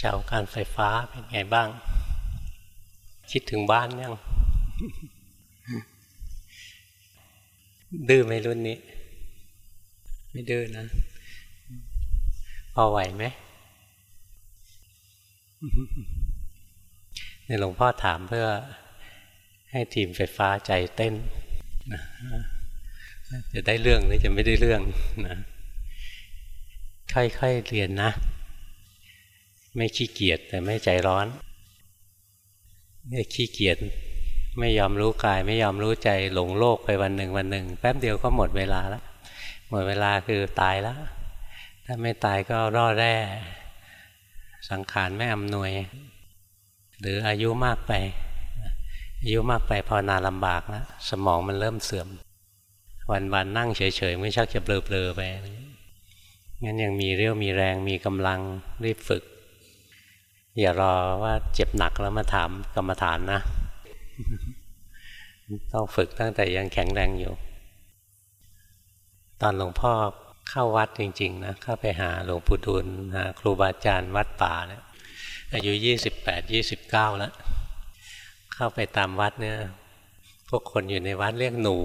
ชาวการไฟฟ้าเป็นไงบ้าง คิดถึงบ้านยัง ดื้อไหมรุ่นนี้ ไม่ดื้อนะ พอไหวไหมในหลวงพ่อถามเพื่อให้ทีมไฟฟ้าใจเต้นนะจะได้เรื่องหรือจะไม่ได้เรื่องนะ ค่อยๆเรียนนะ ไม่ขี้เกียจแต่ไม่ใจร้อนเนี่ยขี้เกียจไม่ยอมรู้กายไม่ยอมรู้ใจหลงโลกไปวันหนึ่งวันหนึ่งแป๊บเดียวก็หมดเวลาแล้วหมดเวลาคือตายแล้ว ถ้าไม่ตายก็ร่อแร่ สังขารไม่อำนวย หรืออายุมากไป อายุมากไปพอนานลำบากแล้วสมองมันเริ่มเสื่อม วันๆนนั่งเฉยๆไม่ชักจะเบลอๆไปงั้นยังมีเรี่ยวมีแรงมีกำลังรีบฝึก อย่ารอว่าเจ็บหนักแล้วมาถามกรรมฐานนะ ต้องฝึกตั้งแต่ยังแข็งแรงอยู่ ตอนหลวงพ่อเข้าวัดจริง ๆ นะเข้าไปหาหลวงปู่ดูลหาครูบาอาจารย์วัดป่าเนี่ยอายุยี่สิบแปดยี่สิบเก้าแล้ว เข้าไปตามวัดเนี่ย พวกคนอยู่ในวัดเรียกหนู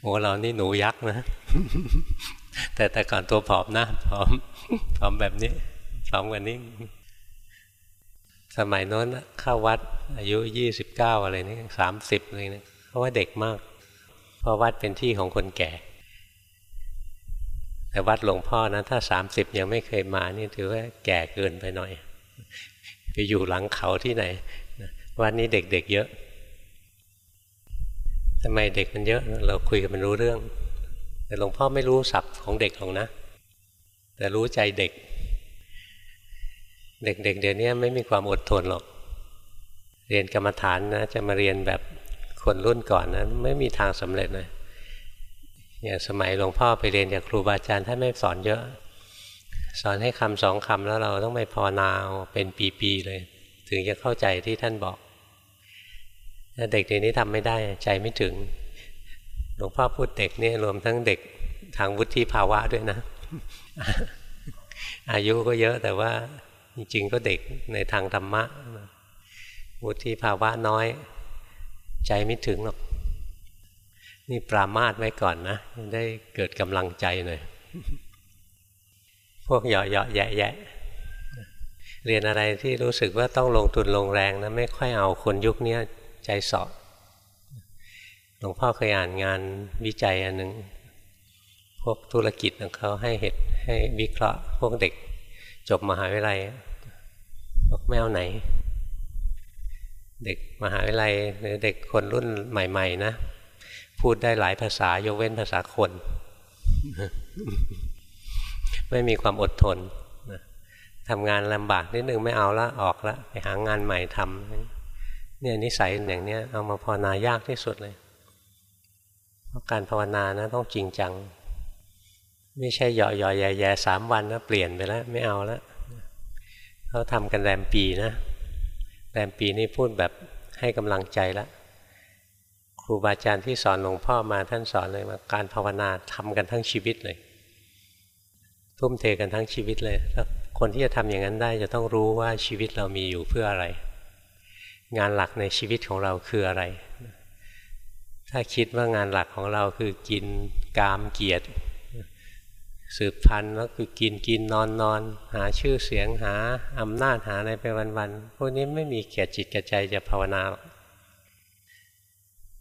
โอ้เรานี่หนูยักษ์นะ แต่แต่ก่อนตัวผอมนะผอมผอมแบบนี้ ผอมกว่านี้ สมัยโน้นเข้าวัดอายุยี่สิบเก้าอะไรนี่สามสิบเลยนะเพราะว่าเด็กมาก เพราะวัดเป็นที่ของคนแก่ แต่วัดหลวงพ่อนะถ้าสามสิบยังไม่เคยมานี่ถือว่าแก่เกินไปหน่อย ไปอยู่หลังเขาที่ไหนวัดนี้เด็กๆเเยอะทำไมเด็กมันเยอะ เราคุยกันมันรู้เรื่อง แต่หลวงพ่อไม่รู้ศัพท์ของเด็กหรอกนะ แต่รู้ใจเด็ก เด็กๆเเดี๋ยวนี้ไม่มีความอดทนหรอก เรียนกรรมฐานนะจะมาเรียนแบบคนรุ่นก่อนนะไม่มีทางสำเร็จเลยอย่างสมัยหลวงพ่อไปเรียนจากครูบาอาจารย์ท่านไม่สอนเยอะ สอนให้คำสองคำแล้วเราต้องไปภาวนาเป็นปีๆเลย ถึงจะเข้าใจที่ท่านบอกเด็กเดี๋ยวนี้ทำไม่ได้ใจไม่ถึง หลวงพ่อพูดเด็กนี่รวมทั้งเด็กทางวุฒิภาวะด้วยนะ อายุก็เยอะแต่ว่า จริงๆก็เด็กในทางธรรมะวุฒิภาวะน้อย ใจไม่ถึงหรอก นี่ปรามาสไว้ก่อนนะได้เกิดกำลังใจหน่อย พวกเหยาะเหยาะแยะแยะเรียนอะไรที่รู้สึกว่าต้องลงทุนลงแรงนะไม่ค่อยเอาคนยุคนี้ใจสอดหลวงพ่อเคยอ่านงานวิจัยอันหนึ่งพวกธุรกิจของเขาให้เหตุให้วิเคราะห์พวกเด็ก จบมหาวิทยาลัยบอกไม่เอาไหน เด็กมหาวิทยาลัยหรือเด็กคนรุ่นใหม่ ๆ นะ พูดได้หลายภาษายกเว้นภาษาคน ไม่มีความอดทนทำงานลำบากนิดนึงไม่เอาละออกละไปหางานใหม่ทำเนี่ยนิสัยอย่างเนี้ยเอามาพอนายากที่สุดเลย เพราะการภาวนานะต้องจริงจัง ไม่ใช่เหยาะๆแย่ๆสามวันนะเปลี่ยนไปแล้ว ไม่เอาแล้วเขาทำกันแรมปีนะแรมปีนี่พูดแบบให้กำลังใจแล้วครูบาอาจารย์ที่สอนหลวงพ่อมาท่านสอนเลยว่าการภาวนาทำกันทั้งชีวิตเลย ทุ่มเทกันทั้งชีวิตเลยแล้วคนที่จะทำอย่างนั้นได้จะต้องรู้ว่าชีวิตเรามีอยู่เพื่ออะไร งานหลักในชีวิตของเราคืออะไร ถ้าคิดว่างานหลักของเราคือกินกามเกียรติ สืบพันธุ์แล้วคือกินกินนอนนอนหาชื่อเสียงหาอำนาจหาอะไรไปวันๆพวกนี้ไม่มีเกียรติจิตกระใจจะภาวนา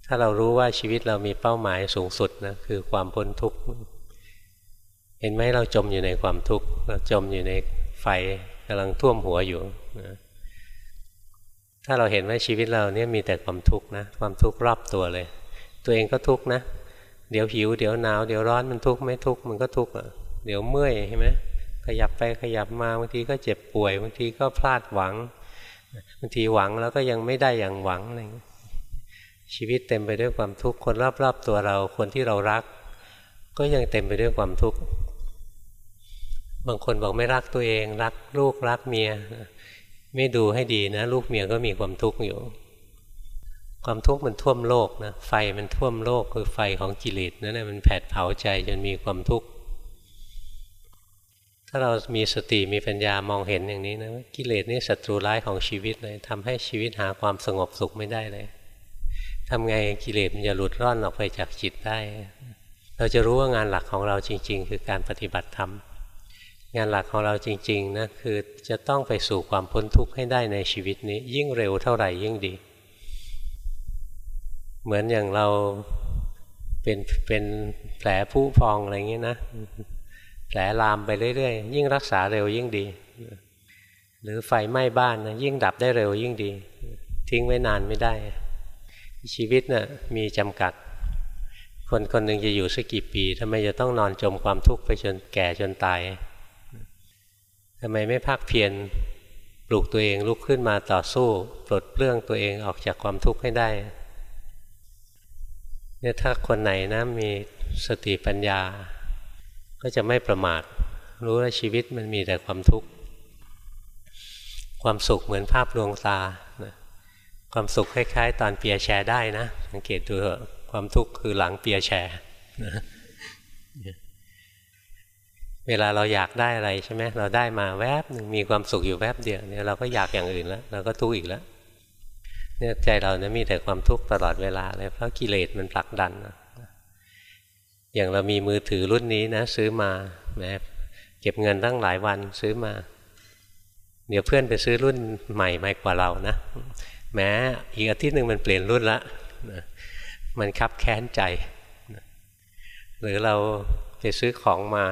ถ้าเรารู้ว่าชีวิตเรามีเป้าหมายสูงสุดนะคือความพ้นทุกข์เห็นไหมเราจมอยู่ในความทุกข์เราจมอยู่ในไฟกำลังท่วมหัวอยู่นะถ้าเราเห็นว่าชีวิตเราเนี่ยมีแต่ความทุกข์นะความทุกข์รอบตัวเลย ตัวเองก็ทุกข์นะ เดี๋ยวหิว เดี๋ยวหนาว เดี๋ยวร้อนมันทุกข์ไม่ทุกข์มันก็ทุกข์อะ เดี๋ยวเมื่อยใช่ไหมขยับไปขยับมาบางทีก็เจ็บป่วยบางทีก็พลาดหวังบางทีหวังแล้วก็ยังไม่ได้อย่างหวังอะไรชีวิตเต็มไปด้วยความทุกข์คนรอบๆตัวเราคนที่เรารัก ก็ยังเต็มไปด้วยความทุกข์บางคนบอกไม่รักตัวเอง รักลูกรักเมีย ไม่ดูให้ดีนะ ลูกเมียก็มีความทุกข์อยู่ ความทุกข์มันท่วมโลกนะไฟมันท่วมโลกคือไฟของกิเลสนั่นแหละมันแผดเผาใจจนมีความทุกข์ ถ้าเรามีสติมีปัญญามองเห็นอย่างนี้นะกิเลสนี่ศัตรูร้ายของชีวิตเลยทำให้ชีวิตหาความสงบสุขไม่ได้เลยทำไงกิเลสมันจะหลุดร่อนออกไปจากจิตได้ เราจะรู้ว่างานหลักของเราจริง ๆ คือการปฏิบัติธรรมงานหลักของเราจริงๆนะคือจะต้องไปสู่ความพ้นทุกข์ให้ได้ในชีวิตนี้ ยิ่งเร็วเท่าไหร่ยิ่งดี เหมือนอย่างเราเป็นเป็นแผลผู้พองอะไรเงี้ยนะ แผลลามไปเรื่อยๆ ยิ่งรักษาเร็วยิ่งดี หรือไฟไหม้บ้านนะยิ่งดับได้เร็วยิ่งดี ทิ้งไว้นานไม่ได้ ชีวิตนะ่ะมีจำกัด คนคนหนึ่งจะอยู่สักกี่ปีทำไมจะต้องนอนจมความทุกข์ไปจนแก่จนตายทำไมไม่พักเพียรปลุกตัวเองลุกขึ้นมาต่อสู้ปลดเปลื้องตัวเองออกจากความทุกข์ให้ได้เนี่ยถ้าคนไหนนะมีสติปัญญา ก็จะไม่ประมาท รู้ว่าชีวิตมันมีแต่ความทุกข์ ความสุขเหมือนภาพลวงตาความสุขคล้าย ๆ ตอนเปียแชร์ได้นะสังเกตดูเถอะความทุกข์คือหลังเปียแชร์เวลาเราอยากได้อะไรใช่ไหมเราได้มาแวบหนึ่งมีความสุขอยู่แวบเดียวเนี่ยเราก็อยากอย่างอื่นแล้วเราก็ทุกข์อีกแล้วเนี่ยใจเราเนี่ยมีแต่ความทุกข์ตลอดเวลาเลยเพราะกิเลสมันผลักดัน อย่างเรามีมือถือรุ่นนี้นะ ซื้อมาแมเก็บเงินตั้งหลายวันซื้อมา เดี๋ยวเพื่อนไปซื้อรุ่นใหม่ใหม่กว่าเรานะแม้อีกอาทิตย์หนึ่งมันเปลี่ยนรุ่นละมันคับแค้นใจ หรือเราไปซื้อของมา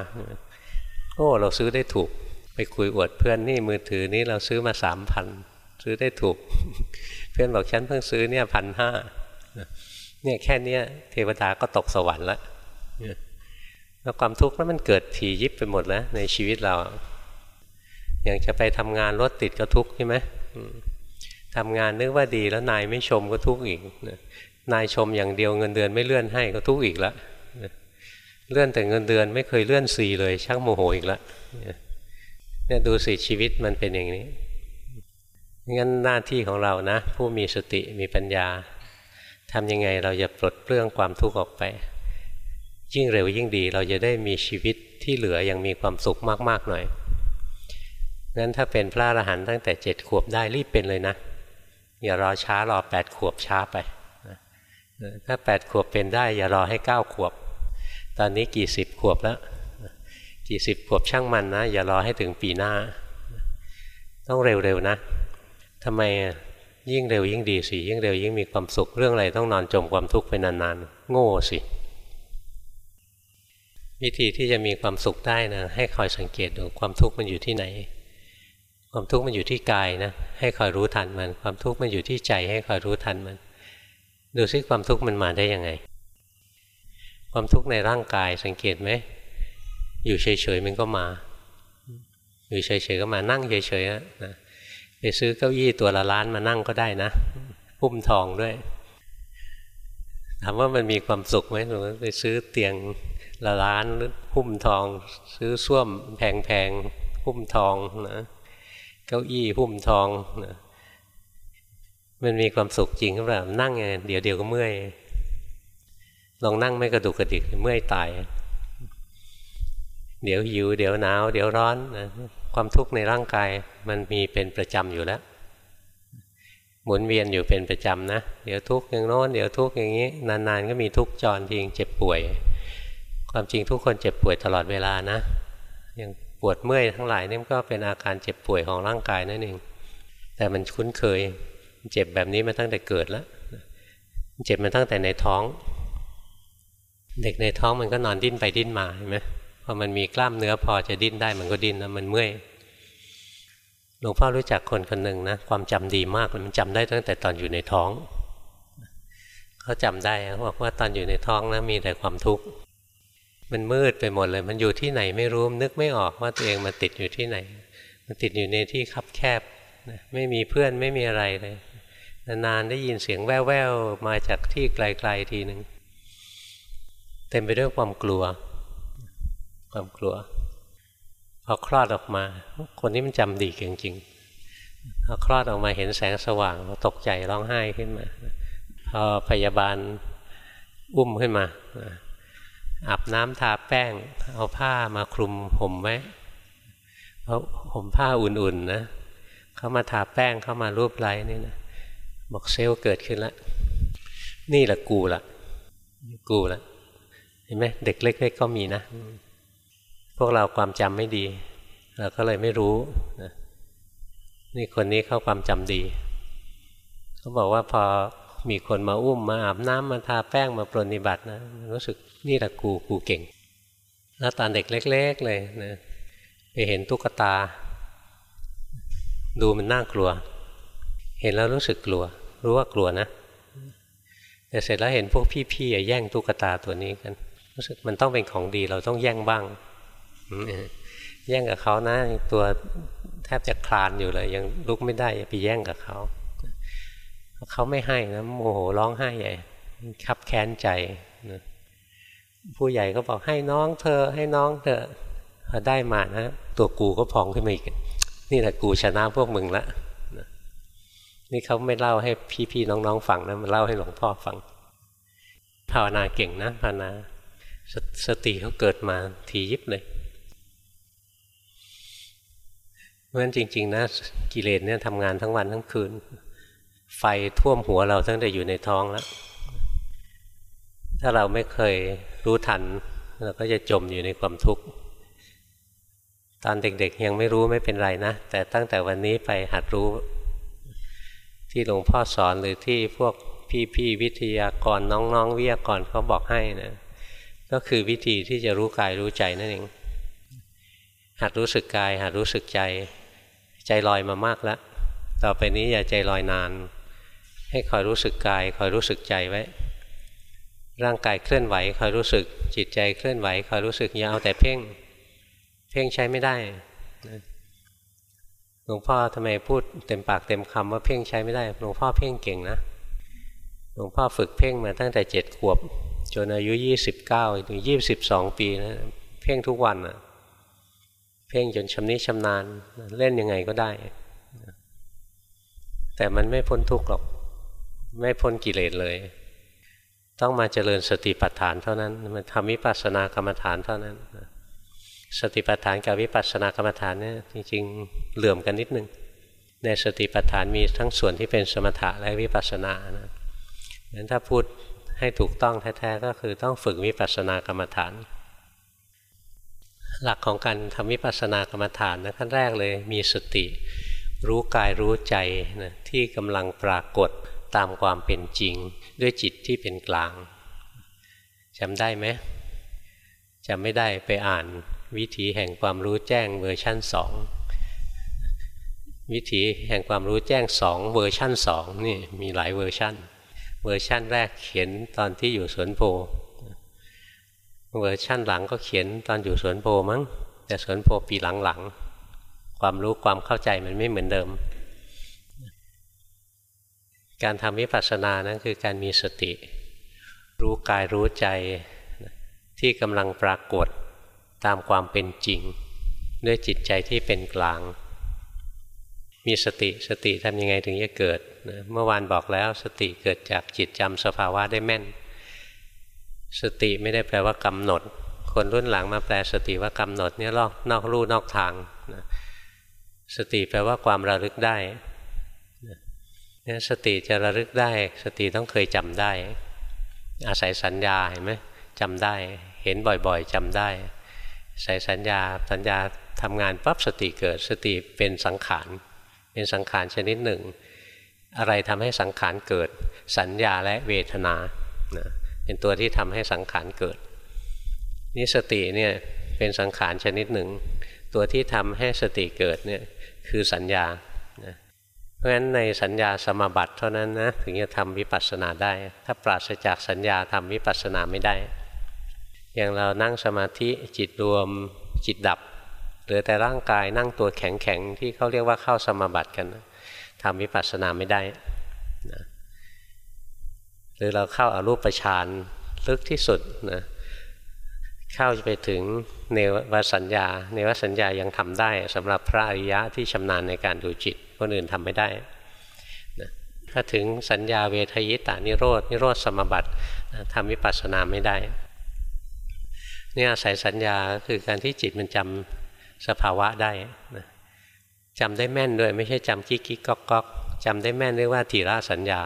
โอ้ เราซื้อได้ถูก ไปคุยอวดเพื่อนนี่มือถือนี้เราซื้อมาสามพันซื้อได้ถูก เพื่อนบอกฉันเพิ่งซื้อเนี่ยพันห้าเนี่ยแค่เนี้ยเทวดาก็ตกสวรรค์แล้ว แล้วความทุกข์นั้นมันเกิดถี่ยิบไปหมดแล้วในชีวิตเรา อย่างจะไปทำงานรถติดก็ทุกข์ใช่ไหมทำงานนึกว่าดีแล้วนายไม่ชมก็ทุกข์อีกนายชมอย่างเดียวเงินเดือนไม่เลื่อนให้ก็ทุกข์อีกล้วเลื่อนแต่เงินเดือนไม่เคยเลื่อนสีเลยชักโมโหอีกล้วเนี่ยดูสิชีวิตมันเป็นอย่างนี้งั้นหน้าที่ของเรานะ ผู้มีสติมีปัญญาทำยังไงเราจะปลดเปลื้องความทุกข์ออกไป ยิ่งเร็วยิ่งดี เราจะได้มีชีวิตที่เหลืออยังมีความสุขมากๆหน่อยงั้นถ้าเป็นพระอรหันต์ตั้งแต่เจ็ดขวบได้รีบเป็นเลยนะ อย่ารอช้ารอแปดขวบช้าไปถ้าแปดขวบเป็นได้ อย่ารอให้เก้าขวบ ตอนนี้กี่สิบขวบแล้ว กี่สิบขวบช่างมันนะ อย่ารอให้ถึงปีหน้า ต้องเร็วๆนะทำไมยิ่งเร็วยิ่งดีสิยิ่งเร็วยิ่งมีความสุขเรื่องอะไรต้องนอนจมความทุกข์ไปนานๆ โง่สิ วิธีที่จะมีความสุขได้นะให้คอยสังเกตดูความทุกข์มันอยู่ที่ไหน ความทุกข์มันอยู่ที่กายนะให้คอยรู้ทันมัน ความทุกข์มันอยู่ที่ใจให้คอยรู้ทันมัน ดูซิความทุกข์มันมาได้ยังไง ความทุกข์ในร่างกายสังเกตไหมอยู่เฉยๆมันก็มา อยู่เฉยๆก็มานั่งเฉยๆนะไปซื้อเก้าอี้ตัวละล้านมานั่งก็ได้นะพุ่มทองด้วยถามว่ามันมีความสุขไหมหรือไปซื้อเตียง ละล้านหรือพุ่มทอง ซื้อส้วมแพงๆพุ่มทองนะเก้าอี้พุ่มทองนะมันมีความสุขจริงหรือเปล่านั่งไงเดี๋ยวเดียวก็เมื่อยลองนั่งไม่กระดุกกระดิกเมื่อยตาย เดี๋ยวหิวเดี๋ยวหนาว เดี๋ยวร้อนนะความทุกข์ในร่างกายมันมีเป็นประจำอยู่แล้ว หมุนเวียนอยู่เป็นประจำนะ เดี๋ยวทุกข์อย่างโน้นเดี๋ยวทุกข์อย่างนี้ นานๆก็มีทุกข์จรทิ้งเจ็บป่วย ความจริงทุกคนเจ็บป่วยตลอดเวลานะอย่างปวดเมื่อยทั้งหลายนี่ก็เป็นอาการเจ็บป่วยของร่างกายนั่นเองแต่มันคุ้นเคยเจ็บแบบนี้มาตั้งแต่เกิดแล้วเจ็บมาตั้งแต่ในท้อง เด็กในท้องมันก็นอนดิ้นไปดิ้นมาเห็นไหมพอมันมีกล้ามเนื้อพอจะดิ้นได้มันก็ดิ้นนะมันเมื่อยหลวงพ่อรู้จักคนคนหนึ่งนะความจำดีมากมันจำได้ตั้งแต่ตอนอยู่ในท้องเขาจำได้เขาบอกว่าตอนอยู่ในท้องนะมีแต่ความทุกข์ มันมืดไปหมดเลย มันอยู่ที่ไหนไม่รู้นึกไม่ออกว่าตัวเองมาติดอยู่ที่ไหน มันติดอยู่ในที่คับแคบไม่มีเพื่อนไม่มีอะไรเลยนานๆได้ยินเสียงแว่วๆมาจากที่ไกลๆทีหนึ่งเต็มไปด้วยความกลัว ความกลัวพอคลอดออกมา คนนี้มันจำดีจริงๆพอคลอดออกมาเห็นแสงสว่างตกใจร้องไห้ขึ้นมาพอพยาบาลอุ้มขึ้นมา อาบน้ำทาแป้ง เอาผ้ามาคลุมห่มไว้เขาะห่มผ้าอุ่นๆนะเขามาทาแป้งเขามารูปไล้นี่นะบอกเซลล์เกิดขึ้นแล้วนี่แหละกูละกูละเห็นไหมเด็กเล็กๆก็มีนะ พวกเราความจำไม่ดีเราก็เลยไม่รู้นะนี่คนนี้เขาความจำดี เขาบอกว่าพอ มีคนมาอุ้มมาอาบน้ำมาทาแป้งมาปรนิบัตินะรู้สึกนี่แหละกูกูเก่ง แล้วตอนเด็กเล็ก ๆ เลยนะไปเห็นตุ๊กตา ดูมันน่ากลัว เห็นแล้วรู้สึกกลัว รู้ว่ากลัวนะแต่เสร็จแล้วเห็นพวกพี่ๆแย่งตุ๊กตาตัวนี้กัน รู้สึกมันต้องเป็นของดีเราต้องแย่งบ้างแย่งกับเขานะตัวแทบจะคลานอยู่เลย ยังลุกไม่ได้ไปแย่งกับเขา เขาไม่ให้นะโมโหร้องไห้ใหญ่คับแค้นใจนะผู้ใหญ่ก็บอกให้น้องเธอให้น้องเธอได้มานะตัวกูก็พองขึ้นมาอีก นี่แหละกูชนะพวกมึงละนี่เขาไม่เล่าให้พี่ๆน้องๆฟังนะมันเล่าให้หลวงพ่อฟัง ภาวนาเก่งนะภาวนาสสติเขาเกิดมาทียิบเลยเพราะฉะนั้นจริง ๆ นะกิเลสเนี่ยทำงานทั้งวันทั้งคืน ไฟท่วมหัวเราตั้งแต่อยู่ในท้องแล้ว ถ้าเราไม่เคยรู้ทัน เราก็จะจมอยู่ในความทุกข์ ตอนเด็กๆยังไม่รู้ไม่เป็นไรนะ แต่ตั้งแต่วันนี้ไปหัดรู้ ที่หลวงพ่อสอนหรือที่พวกพี่ๆวิทยากรน้องๆวิทยากรเขาบอกให้นะก็คือวิธีที่จะรู้กายรู้ใจนั่นเอง หัดรู้สึกกาย หัดรู้สึกใจ ใจลอยมามากแล้ว ต่อไปนี้อย่าใจลอยนาน ให้คอยรู้สึกกายคอยรู้สึกใจไว้ ร่างกายเคลื่อนไหวคอยรู้สึกจิตใจเคลื่อนไหวคอยรู้สึกอย่าเอาแต่เพ่ง เพ่งใช้ไม่ได้หลวงพ่อทำไมพูดเต็มปากเต็มคำว่าเพ่งใช้ไม่ได้หลวงพ่อเพ่งเก่งนะหลวงพ่อฝึกเพ่งมาตั้งแต่เจ็ดขวบ จนอายุยี่สิบเก้าถึงยี่สิบสองปีนะเพ่งทุกวันอะเพ่งจนชำนิชำนาญเล่นยังไงก็ได้ แต่มันไม่พ้นทุกข์หรอก ไม่พ้นกิเลสเลย ต้องมาเจริญสติปัฏฐานเท่านั้น มันทำวิปัสสนากรรมฐานเท่านั้น สติปัฏฐานกับวิปัสสนากรรมฐานเนี่ยจริงๆเหลื่อมกันนิดนึง ในสติปัฏฐานมีทั้งส่วนที่เป็นสมถะและวิปัสสนานะงั้นถ้าพูดให้ถูกต้องแท้ๆก็คือต้องฝึกวิปัสสนากรรมฐาน หลักของการทำวิปัสสนากรรมฐานนะขั้นแรกเลยมีสติรู้กายรู้ใจนะที่กำลังปรากฏ ตามความเป็นจริงด้วยจิตที่เป็นกลางจำได้ไหมจำไม่ได้ไปอ่านวิถีแห่งความรู้แจ้งเวอร์ชั่นสองวิถีแห่งความรู้แจ้งสองเวอร์ชั่นสองนี่มีหลายเวอร์ชั่น เวอร์ชั่นแรกเขียนตอนที่อยู่สวนโพเวอร์ชั่นหลังก็เขียนตอนอยู่สวนโพมั้งแต่สวนโพปีหลังๆความรู้ความเข้าใจมันไม่เหมือนเดิม การทำวิปัสสนานั้นคือการมีสติ รู้กายรู้ใจที่กำลังปรากฏตามความเป็นจริง ด้วยจิตใจที่เป็นกลาง มีสติสติทำยังไงถึงจะเกิด เมื่อวานบอกแล้วสติเกิดจากจิตจำสภาวะได้แม่น สติไม่ได้แปลว่ากำหนด คนรุ่นหลังมาแปลสติว่ากำหนดเนี่ยลอกนอกรูนอกทาง สติแปลว่าความระลึกได้ สติจะระลึกได้ สติต้องเคยจำได้ อาศัยสัญญาเห็นไหมจำได้ เห็นบ่อยๆจำได้ใส่สัญญาสัญญาทำงานปั๊บสติเกิดสติเป็นสังขารเป็นสังขารชนิดหนึ่ง อะไรทำให้สังขารเกิด สัญญาและเวทนานะเป็นตัวที่ทำให้สังขารเกิดนี่สติเนี่ยเป็นสังขารชนิดหนึ่ง ตัวที่ทำให้สติเกิดเนี่ยคือสัญญานะ เพราะฉะนั้นในสัญญาสมบัติเท่านั้นนะถึงจะทำวิปัสสนาได้ ถ้าปราศจากสัญญาทำวิปัสสนาไม่ได้ อย่างเรานั่งสมาธิจิตรวมจิตดับเหลือแต่ร่างกายนั่งตัวแข็งแข็งที่เขาเรียกว่าเข้าสมาบัติกันทำวิปัสสนาไม่ได้นะหรือเราเข้าอารูปฌานลึกที่สุดนะเข้าไปถึงเนวสัญญา เนวสัญญายังทำได้สำหรับพระอริยะที่ชำนาญในการดูจิต คนอื่นทำไม่ได้นะถ้าถึงสัญญาเวทยิตานิโรดนิโรธสมบัติทำวิปัสสนาไม่ได้นี่อาศัยสัญญาคือการที่จิตมันจสภาวะได้นะจำได้แม่นด้วยไม่ใช่จำกิ๊กกิ๊กก๊อกก๊อกจำได้แม่นเรียกว่าทีระสัญญา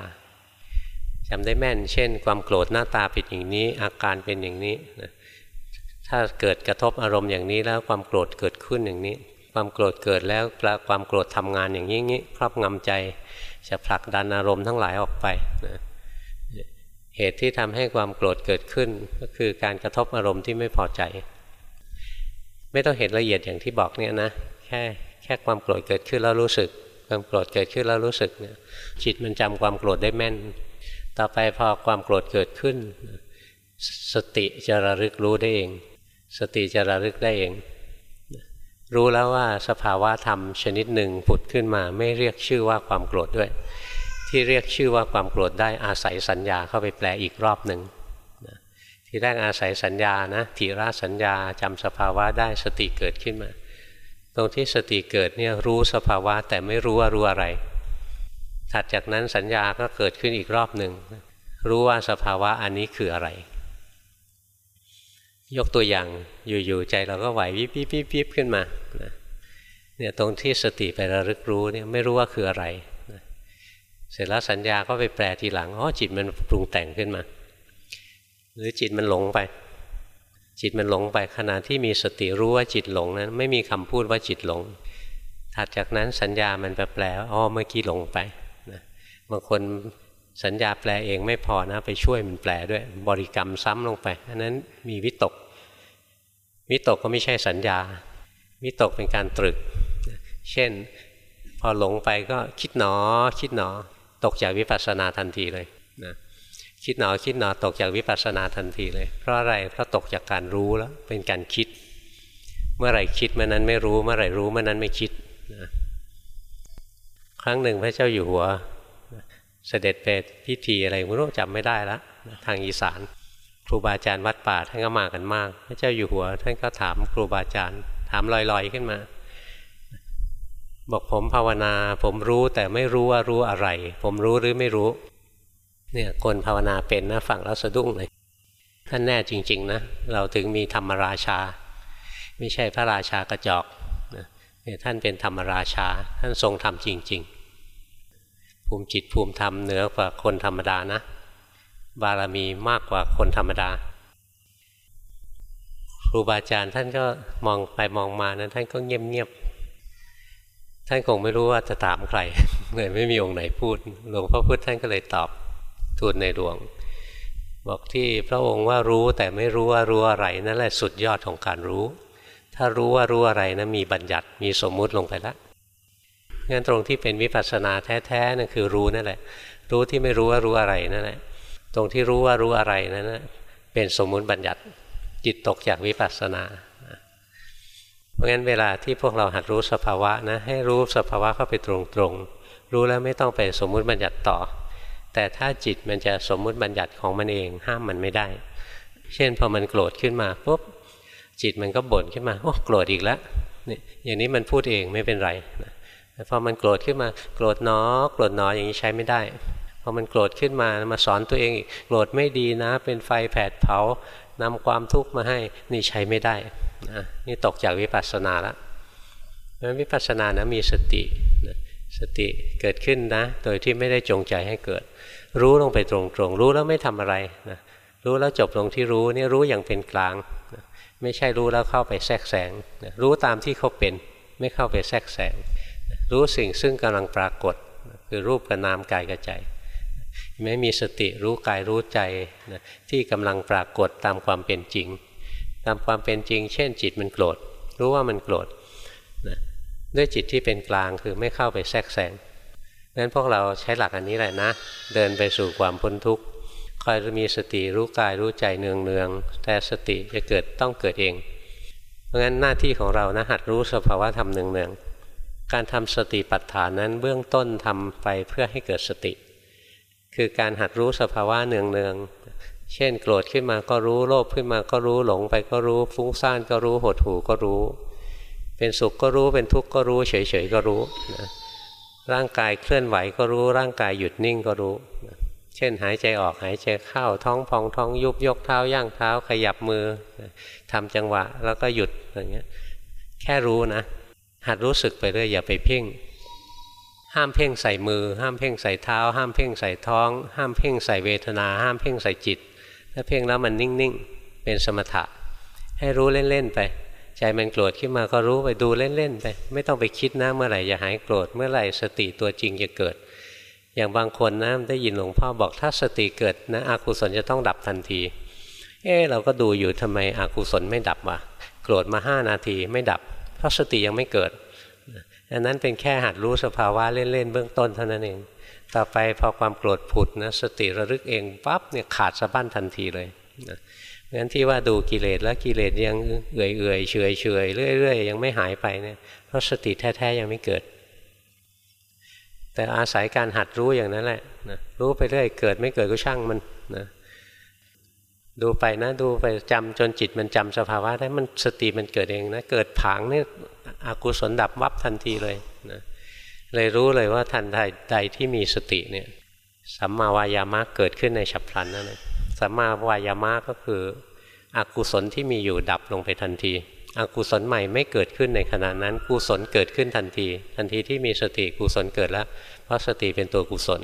จำได้แม่น เช่น ความโกรธหน้าตาเป็นอย่างนี้ อาการเป็นอย่างนี้นะถ้าเกิดกระทบอารมณ์อย่างนี้แล้วความโกรธเกิดขึ้นอย่างนี้ ความโกรธเกิดแล้วความโกรธทำงานอย่างนี้นครอบงำใจ จะผลักดันอารมณ์ทั้งหลายออกไปนะเหตุที่ทำให้ความโกรธเกิดขึ้น ก็คือการกระทบอารมณ์ที่ไม่พอใจ ไม่ต้องเห็นละเอียดอย่างที่บอกเนี่ยนะแค่แค่ความโกรธเกิดขึ้นแล้วรู้สึก ความโกรธเกิดขึ้นแล้วรู้สึกเนี่ยจิตมันจำความโกรธได้แม่น ต่อไปพอความโกรธเกิดขึ้น สติจะระลึกรู้ได้เอง สติจะระลึกได้เอง รู้แล้วว่าสภาวะธรรมชนิดหนึ่งผุดขึ้นมา ไม่เรียกชื่อว่าความโกรธด้วย ที่เรียกชื่อว่าความโกรธได้อาศัยสัญญาเข้าไปแปลอีกรอบหนึ่งที่แรกอาศัยสัญญานะทีระสัญญาจำสภาวะได้สติเกิดขึ้นมา ตรงที่สติเกิดเนี่ยรู้สภาวะแต่ไม่รู้ว่ารู้อะไร ถัดจากนั้นสัญญาก็เกิดขึ้นอีกรอบหนึ่งรู้ว่าสภาวะอันนี้คืออะไร ยกตัวอย่างอยู่ๆใจเราก็ไหววิบวิบวิบวิบขึ้นมาเนี่ยตรงที่สติไประลึกรู้เนี่ยไม่รู้ว่าคืออะไรเสร็จแล้วสัญญาก็ไปแปลทีหลังอ๋อจิตมันปรุงแต่งขึ้นมา หรือจิตมันหลงไป จิตมันหลงไปขณะที่มีสติรู้ว่าจิตหลงนั้น ไม่มีคำพูดว่าจิตหลง ถัดจากนั้นสัญญามันไปแปลอ๋อเมื่อกี้หลงไปนะบางคนสัญญาแปลเองไม่พอนะ ไปช่วยมันแปลด้วย บริกรรมซ้ำลงไปอันนั้นมีวิตก วิตกก็ไม่ใช่สัญญา วิตกเป็นการตรึก เช่น พอหลงไปก็คิดหนอ คิดหนอ ตกจากวิปัสสนาทันทีเลยนะคิดหนอคิดหนอตกจากวิปัสสนาทันทีเลย เพราะอะไรเพราะตกจากการรู้แล้วเป็นการคิด เมื่อไหร่คิดเมื่อนั้นไม่รู้เมื่อไหร่รู้เมื่อนั้นไม่คิดนะครั้งหนึ่งพระเจ้าอยู่หัว เสด็จไปพิธีอะไรไม่รู้จำไม่ได้แล้วทางอีสาน ครูบาอาจารย์วัดป่าท่านก็มากันมาก พระเจ้าอยู่หัว ท่านก็ถามครูบาอาจารย์ ถามลอยๆขึ้นมา บอกผมภาวนา ผมรู้แต่ไม่รู้ว่ารู้อะไร ผมรู้หรือไม่รู้ เนี่ยคนภาวนาเป็นนะฟังแล้วสะดุ้งเลยท่านแน่จริง ๆนะเราถึงมีธรรมราชา ไม่ใช่พระราชากระจอกเนี่ยท่านเป็นธรรมราชา ท่านทรงธรรมจริง ๆ ภูมิจิตภูมิธรรมเหนือกว่าคนธรรมดานะ บารมีมากกว่าคนธรรมดาครูบาอาจารย์ท่านก็มองไปมองมานะท่านก็เงียบๆท่านคงไม่รู้ว่าจะถามใครเลยไม่มีองค์ไหนพูดหลวงพ่อพุธท่านก็เลยตอบทูลในหลวง บอกที่พระองค์ว่ารู้แต่ไม่รู้ว่ารู้อะไรนั่นแหละสุดยอดของการรู้ ถ้ารู้ว่ารู้อะไรนะมีบัญญัติมีสมมุติลงไปแล้วงั้นตรงที่เป็นวิปัสสนาแท้ๆนั่นคือรู้นั่นแหละ รู้ที่ไม่รู้ว่ารู้อะไรนั่นแหละ ตรงที่รู้ว่ารู้อะไรนั่นเป็นสมมุติบัญญัติจิตตกจากวิปัสสนา เพราะงั้นเวลาที่พวกเราหัดรู้สภาวะนะให้รู้สภาวะเข้าไปตรงๆ รู้แล้วไม่ต้องไปสมมุติบัญญัติต่อ แต่ถ้าจิตมันจะสมมุติบัญญัติของมันเองห้ามมันไม่ได้ เช่นพอมันโกรธขึ้นมาปุ๊บจิตมันก็บ่นขึ้นมาโอ้โกรธอีกแล้วนี่อย่างนี้มันพูดเองไม่เป็นไรแต่พอมันโกรธขึ้นมาโกรธนอโกรธนออย่างนี้ใช้ไม่ได้ พอมันโกรธขึ้นมามาสอนตัวเองอีกโกรธไม่ดีนะ เป็นไฟแผดเผานำความทุกข์มาให้นี่ใช้ไม่ได้นะนี่ตกจากวิปัสสนาละเพราะวิปัสสนานะมีสติสติเกิดขึ้นนะ โดยที่ไม่ได้จงใจให้เกิด รู้ลงไปตรงๆรู้แล้วไม่ทำอะไรนะรู้แล้วจบลงที่รู้นี่รู้อย่างเป็นกลางนะไม่ใช่รู้แล้วเข้าไปแทรกแซงนะรู้ตามที่เขาเป็นไม่เข้าไปแทรกแซงนะรู้สิ่งซึ่งกำลังปรากฏนะคือรูปกับนามกายกับใจ ไม่มีสติรู้กายรู้ใจนะที่กำลังปรากฏตามความเป็นจริง ตามความเป็นจริง เช่น จิตมันโกรธ รู้ว่ามันโกรธด้วยจิตที่เป็นกลางคือไม่เข้าไปแทรกแซงนั้นพวกเราใช้หลักอันนี้แหละนะ เดินไปสู่ความพ้นทุกข์คอยมีสติรู้กายรู้ใจเนืองเนืองแต่สติจะเกิดต้องเกิดเอง เพราะงั้นหน้าที่ของเรานะหัดรู้สภาวะธรรมเนืองเนืองการทำสติปัฏฐานนั้นเบื้องต้นทำไปเพื่อให้เกิดสติ คือการหัดรู้สภาวะเนืองเนืองเช่นโกรธขึ้นมาก็รู้โลภขึ้นมาก็รู้หลงไปก็รู้ฟุ้งซ่านก็รู้หดหูก็รู้ เป็นสุขก็รู้เป็นทุกข์ก็รู้เฉยๆก็รู้นะร่างกายเคลื่อนไหวก็รู้ร่างกายหยุดนิ่งก็รู้นะเช่นหายใจออกหายใจเข้าท้องพองท้องยุบยกเท้าย่างเท้าขยับมือนะทำจังหวะแล้วก็หยุดอย่างเงี้ยแค่รู้นะ หัดรู้สึกไปเรื่อยอย่าไปเพ่ง ห้ามเพ่งใส่มือ ห้ามเพ่งใส่เท้า ห้ามเพ่งใส่ท้อง ห้ามเพ่งใส่เวทนา ห้ามเพ่งใส่จิต ถ้าเพ่งแล้วมันนิ่งๆ เป็นสมถะ ให้รู้เล่นๆไป ใจมันโกรธขึ้นมาก็รู้ไปดูเล่นๆไป ไม่ต้องไปคิดนะเมื่อไหร่จะหายโกรธ เมื่อไหร่สติตัวจริงจะเกิด อย่างบางคนนะได้ยินหลวงพ่อบอกถ้าสติเกิดนะอกุศลจะต้องดับทันที เออเราก็ดูอยู่ทำไมอกุศลไม่ดับวะโกรธมาห้านาทีไม่ดับ เพราะสติยังไม่เกิด อันนั้นเป็นแค่หัดรู้สภาวะเล่นๆเบื้องต้นเท่านั้นเอง ต่อไปพอความโกรธผุดนะสติระลึกเองปั๊บเนี่ยขาดสะบั้นทันทีเลยนะงั้นที่ว่าดูกิเลสแล้วกิเลสยังเอื่อยเอือยเฉยเฉยเรื่อยๆ ยังไม่หายไปเนี่ยเพราะสติแท้ๆยังไม่เกิด แต่อาศัยการหัดรู้อย่างนั้นแหละนะรู้ไปเรื่อยเกิดไม่เกิดก็ช่างมันนะ ดูไปนะดูไปจำจนจิตมันจำสภาวะได้มันสติมันเกิดเองนะเกิดผางนี่อกุศลดับวับทันทีเลยนะเลยรู้เลยว่าทันใดใดที่มีสติเนี่ยสัมมาวายามะเกิดขึ้นในฉับพลันนั่นเองสัมมาวายามะก็คืออกุศลที่มีอยู่ดับลงไปทันทีอกุศลใหม่ไม่เกิดขึ้นในขณะนั้นกุศลเกิดขึ้นทันที ทันทีที่มีสติกุศลเกิดแล้ว เพราะสติเป็นตัวกุศล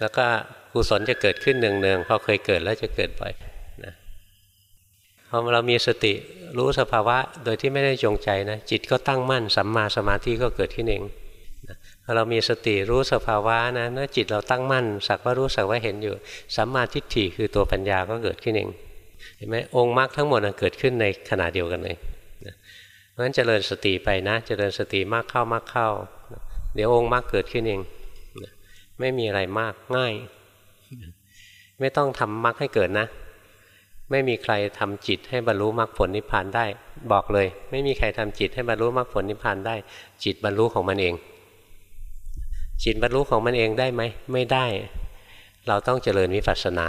แล้วก็กุศลจะเกิดขึ้นเนืองๆพอเคยเกิดแล้วจะเกิดบ่อย พอเรามีสติรู้สภาวะโดยที่ไม่ได้จงใจนะจิตก็ตั้งมั่นสัมมาสมาธิก็เกิดขึ้นเองพอเรามีสติรู้สภาวะนะเมื่อจิตเราตั้งมั่นสักว่ารู้สักว่าเห็นอยู่สัมมาทิฏฐิคือตัวปัญญาก็เกิดขึ้นเอง เห็นไหมองค์มรรคทั้งหมดเกิดขึ้นในขณะเดียวกันเลยเพราะฉะนั้นเจริญสติไปนะ เจริญสติมากเข้ามากเข้า เดี๋ยวองค์มรรคเกิดขึ้นเองไม่มีอะไรมากง่าย ไม่ต้องทำมรรคให้เกิดนะ ไม่มีใครทำจิตให้บรรลุมรรคผลนิพพานได้ บอกเลย ไม่มีใครทำจิตให้บรรลุมรรคผลนิพพานได้ จิตบรรลุของมันเอง จิตบรรลุของมันเองได้ไหมไม่ได้ เราต้องเจริญวิปัสสนา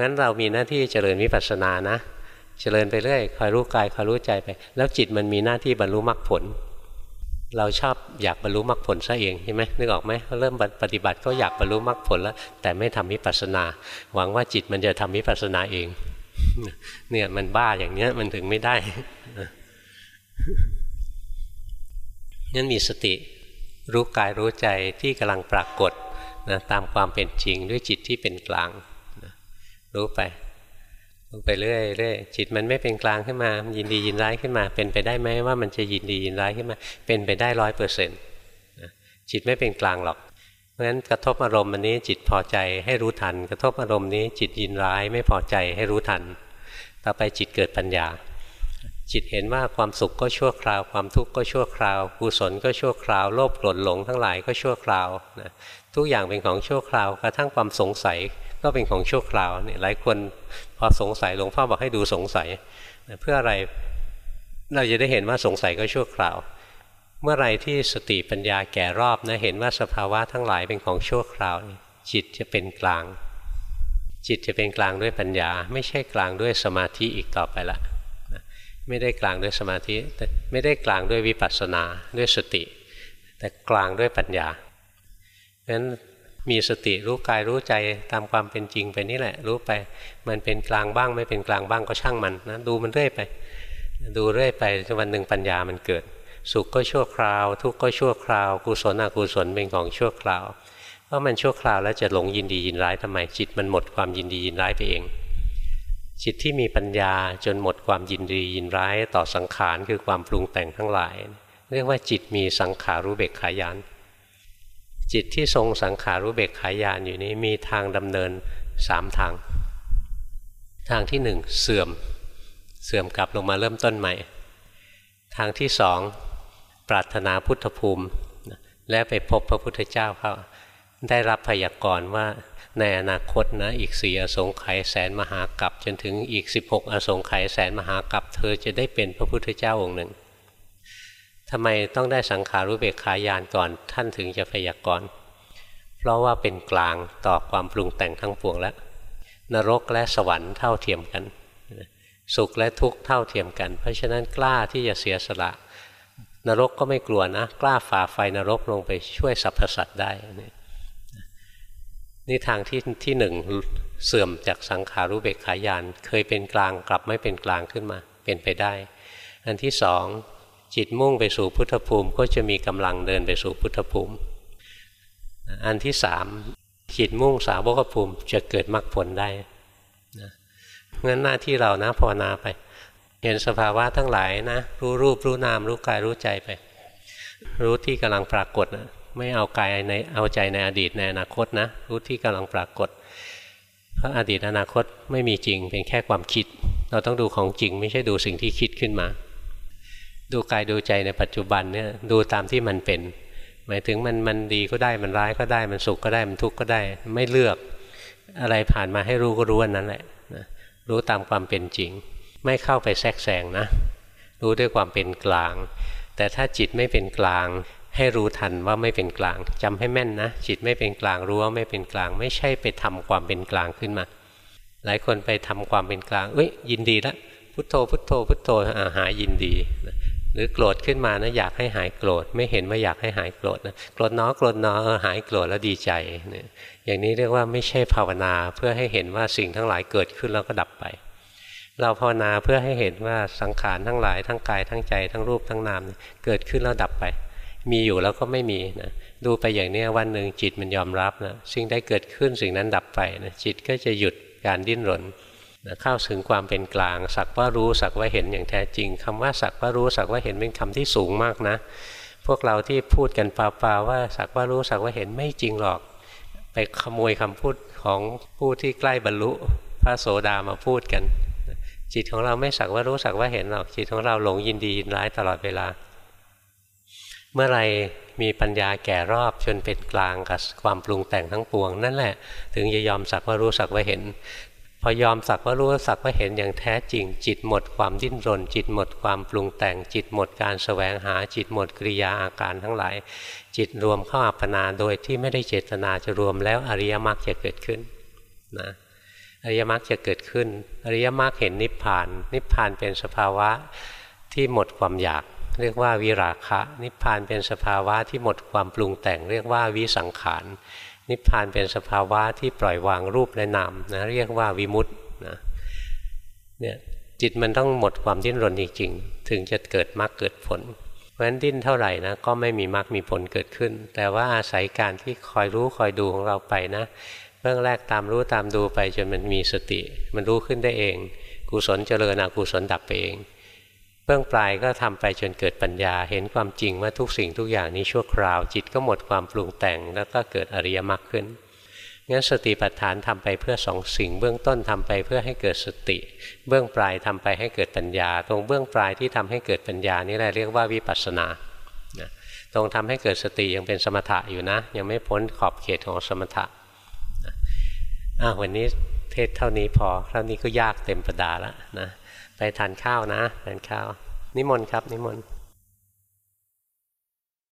งั้นเรามีหน้าที่เจริญวิปัสสนานะ เจริญไปเรื่อยคอยรู้กายคอยรู้ใจไป แล้วจิตมันมีหน้าที่บรรลุมรรคผล เราชอบอยากบรรลุมรรคผลซะเองใช่ไหมนึกออกไหมเริ่มปฏิบัติก็อยากบรรลุมรรคผลแล้ว แต่ไม่ทำวิปัสสนา หวังว่าจิตมันจะทำวิปัสสนาเอง เนี่ยมันบ้าอย่างเนี้ยมันถึงไม่ได้นั่นมีสติรู้กายรู้ใจที่กำลังปรากฏนะตามความเป็นจริงด้วยจิตที่เป็นกลางนะรู้ไป ไปเรื่อยเรื่อยจิตมันไม่เป็นกลางขึ้นมายินดียินร้ายขึ้นมา เป็นไปได้ไหมว่ามันจะยินดียินร้ายขึ้นมา เป็นไปได้ร้อยเปอร์เซ็นต์จิตไม่เป็นกลางหรอก เพราะฉะนั้นกระทบอารมณ์อันนี้จิตพอใจให้รู้ทัน กระทบอารมณ์นี้จิตยินร้ายไม่พอใจให้รู้ทัน ต่อไปจิตเกิดปัญญา จิตเห็นว่าความสุขก็ชั่วคราว ความทุกข์ก็ชั่วคราวกุศลก็ชั่วคราว โลภโกรธหลงทั้งหลายก็ชั่วคราวนะทุกอย่างเป็นของชั่วคราวกระทั่งความสงสัย ก็เป็นของชั่วคราวเนี่ยหลายคนพอสงสัยหลวงพ่อบอกให้ดูสงสัย เพื่ออะไรเราจะได้เห็นว่าสงสัยก็ชั่วคราว เมื่อไรที่สติปัญญาแก่รอบนะเห็นว่าสภาวะทั้งหลายเป็นของชั่วคราว จิตจะเป็นกลาง จิตจะเป็นกลางด้วยปัญญา ไม่ใช่กลางด้วยสมาธิอีกต่อไปละไม่ได้กลางด้วยสมาธิแต่ไม่ได้กลางด้วยวิปัสสนาด้วยสติ แต่กลางด้วยปัญญาเพราะฉะนั้น มีสติรู้กายรู้ใจตามความเป็นจริงไปนี่แหละ รู้ไป มันเป็นกลางบ้างไม่เป็นกลางบ้างก็ช่างมันนะดูมันเรื่อยไป ดูเรื่อยไปจนวันหนึ่งปัญญามันเกิด สุขก็ชั่วคราว ทุกข์ก็ชั่วคราวกุศลอกุศลเป็นของชั่วคราวเพราะมันชั่วคราวแล้วจะหลงยินดียินร้ายทำไมจิตมันหมดความยินดียินร้ายไปเอง จิตที่มีปัญญาจนหมดความยินดียินร้ายต่อสังขารคือความปรุงแต่งทั้งหลาย เรียกว่าจิตมีสังขารู้เบกขายาน จิตที่ทรงสังขารู้เบกขายานอยู่นี้มีทางดำเนินสามทาง ทางที่หนึ่งเสื่อมเสื่อมกลับลงมาเริ่มต้นใหม่ ทางที่สองปรารถนาพุทธภูมิ และไปพบพระพุทธเจ้าเขาได้รับพยากรณ์ว่าในอนาคตนะอีกสี่อสงไขยแสนมหากัปจนถึงอีก 16 อสงไขยแสนมหากัปเธอจะได้เป็นพระพุทธเจ้าองค์หนึ่ง ทำไมต้องได้สังขารู้เบกขายานก่อน ท่านถึงจะพยากรณ์เพราะว่าเป็นกลางต่อความปรุงแต่งทั้งปวงแล้วนรกและสวรรค์เท่าเทียมกัน สุขและทุกข์เท่าเทียมกัน เพราะฉะนั้นกล้าที่จะเสียสละ นรกก็ไม่กลัวนะ กล้าฝ่าไฟนรกลงไปช่วยสรรพสัตว์ได้นี่ทางที่ที่หนึ่งเสื่อมจากสังขารู้เบกขายาน เคยเป็นกลางกลับไม่เป็นกลางขึ้นมา เป็นไปได้ อันที่สอง จิตมุ่งไปสู่พุทธภูมิก็จะมีกำลังเดินไปสู่พุทธภูมิ อันที่สามจิตมุ่งสาวกภูมิจะเกิดมรรคผลได้นะงั้นหน้าที่เรานะภาวนาไป เห็นสภาวะทั้งหลายนะ รู้รูปรู้นาม รู้กายรู้ใจไป รู้ที่กำลังปรากฏนะไม่เอากายในเอาใจในอดีตในอนาคตนะรู้ที่กำลังปรากฏ เพราะอดีตอนาคตไม่มีจริงเป็นแค่ความคิด เราต้องดูของจริง ไม่ใช่ดูสิ่งที่คิดขึ้นมา ดูกายดูใจในปัจจุบันเนี่ยดูตามที่มันเป็น หมายถึงมันมันดีก็ได้มันร้ายก็ได้มันสุขก็ได้มันทุกข์ก็ได้ ไม่เลือกอะไรผ่านมาให้รู้ก็รู้อันนั้นแหละนะรู้ตามความเป็นจริง ไม่เข้าไปแทรกแซงนะ รู้ด้วยความเป็นกลาง แต่ถ้าจิตไม่เป็นกลางให้รู้ทันว่าไม่เป็นกลางจำให้แม่นนะ จิตไม่เป็นกลางรู้ว่าไม่เป็นกลาง ไม่ใช่ไปทำความเป็นกลางขึ้นมา หลายคนไปทำความเป็นกลางเอ้ยยินดีล้วพุทโธพุทโธพุทโธอาหายินดี หรือโกรธขึ้นมานะอยากให้หายโกรธ ไม่เห็นว่าอยากให้หายโกรธนะโกรธน้อโกรธน้อหายโกรธแล้วดีใจเนี่ยอย่างนี้เรียกว่าไม่ใช่ภาวนาเพื่อให้เห็นว่าสิ่งทั้งหลายเกิดขึ้นแล้วก็ดับไป เราภาวนาเพื่อให้เห็นว่าสังขารทั้งหลายทั้งกายทั้งใจทั้งรูปทั้งนามเกิดขึ้นแล้วดับไป มีอยู่แล้วก็ไม่มีนะดูไปอย่างนี้วันหนึ่งจิตมันยอมรับนะสิ่งใดเกิดขึ้นสิ่งนั้นดับไปนะจิตก็จะหยุดการดิ้นรน นะเข้าถึงความเป็นกลาง สักว่ารู้สักว่าเห็นอย่างแท้จริงคำว่าสักว่ารู้สักว่าเห็นเป็นคำที่สูงมากนะ พวกเราที่พูดกันเปล่าๆว่าสักว่ารู้สักว่าเห็นไม่จริงหรอก ไปขโมยคำพูดของผู้ที่ใกล้บรรลุพระโสดามาพูดกัน จิตของเราไม่สักว่ารู้สักว่าเห็นหรอกจิตของเราหลงยินดียินร้ายตลอดเวลา เมื่อไรมีปัญญาแก่รอบจนเป็นกลางกับความปรุงแต่งทั้งปวง นั่นแหละ ถึงจะยอมสักว่ารู้สักว่าเห็น พอยอมสักว่ารู้สักว่าเห็นอย่างแท้จริง จิตหมดความดิ้นรน จิตหมดความปรุงแต่ง จิตหมดการแสวงหาจิตหมดกริยาอาการทั้งหลาย จิตรวมเข้าอัปปนาโดยที่ไม่ได้เจตนาจะรวมแล้วอริยมรรคจะเกิดขึ้นนะอริยมรรคจะเกิดขึ้น อริยมรรคเห็นนิพพาน นิพพานเป็นสภาวะที่หมดความอยาก เรียกว่าวิราคะ นิพพานเป็นสภาวะที่หมดความปรุงแต่ง เรียกว่าวิสังขาร นิพพานเป็นสภาวะที่ปล่อยวางรูปและนามนะเรียกว่าวิมุตต์นะเนี่ยจิตมันต้องหมดความดิ้นรนจริงๆ ถึงจะเกิดมรรคเกิดผล เพราะฉะนั้นดิ้นเท่าไหร่นะก็ไม่มีมรรคมีผลเกิดขึ้น แต่ว่าอาศัยการที่คอยรู้คอยดูของเราไปนะเรื่องแรกตามรู้ตามดูไปจนมันมีสติ มันรู้ขึ้นได้เอง กุศลเจริญอกุศลดับไปเอง เบื้องปลายก็ทำไปจนเกิดปัญญา เห็นความจริงว่าทุกสิ่งทุกอย่างนี้ชั่วคราว จิตก็หมดความปรุงแต่งแล้วก็เกิดอริยมรรคขึ้นงั้นสติปัฏฐานทำไปเพื่อสองสิ่ง เบื้องต้นทำไปเพื่อให้เกิดสติ เบื้องปลายทำไปให้เกิดปัญญา ตรงเบื้องปลายที่ทำให้เกิดปัญญานี่แหละเรียกว่าวิปัสสนาตรงทำให้เกิดสติยังเป็นสมถะอยู่นะ ยังไม่พ้นขอบเขตของสมถะอะวันนี้เทศเท่านี้พอเท่านี้ก็ยากเต็มประดาแล้วนะ ไปทานข้าวนะทานข้าว นิมนต์ครับ นิมนต์